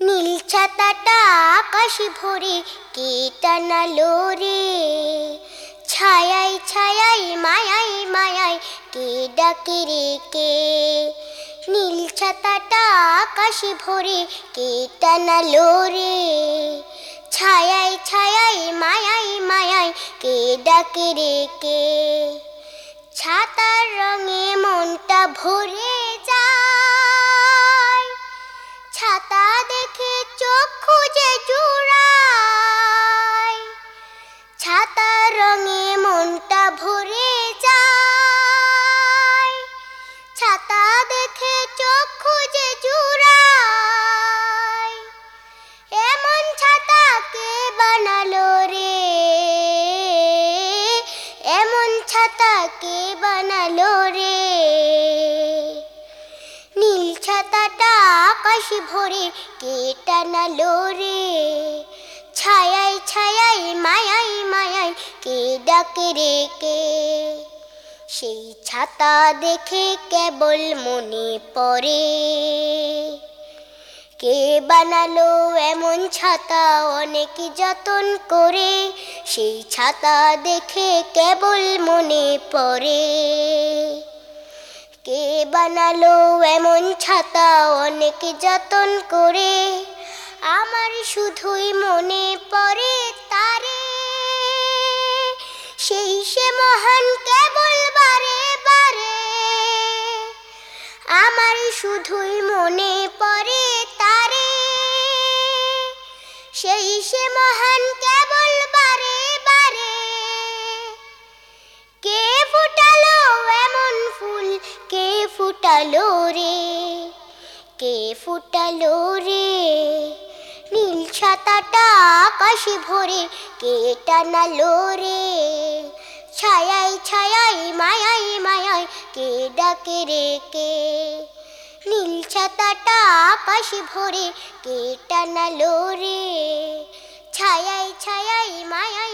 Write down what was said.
নীল ছাতাটা আকাশ ভরে কে টানালো রে? ছায়াই ছায়াই মায়াই মায়াই কে ডাকে রে কে? নীল ছাতাটা আকাশ ভরে কে টানালো রে? ছায়াই ছায়াই মায়াই মায়াই কে ডাকে রে কে? ছাতার রঙে মনটা ভরে যায়। রঙে মনটা ভরে যায়। ছাতা দেখে চোখ খুঁজে জুড়ায়। এমন ছাতা কে বানালো রে? এমন ছাতা কে বানালো রে? নীল ছাতাটা আকাশ ভরে কে টানালো রে? ডাকে রে কে সেই ছাতা দেখে কেবল মনে পড়ে। কে বানালো এমন ছাতা, অনেক যতন করে। সেই ছাতা দেখে কেবল মনে পড়ে। কে বানালো এমন ছাতা, অনেক যতন করে। আমার শুধুই মনে পড়ে। সেই সে মহান কেবল বারে আমার শুধুই মনে পড়ে তারে। সেই সে মহান কেবল বারে বারে। কে ফুটালো এমন ফুল, কে ফুটালো রে? কে ফুটালো রে? নীল ছাতাটা আকাশে ভরে কে টানালো রে? তাকে রেকে নীল ছাতাটা আকাশ ভরে কে টানালো রে? ছায়াই ছায়াই মায়াই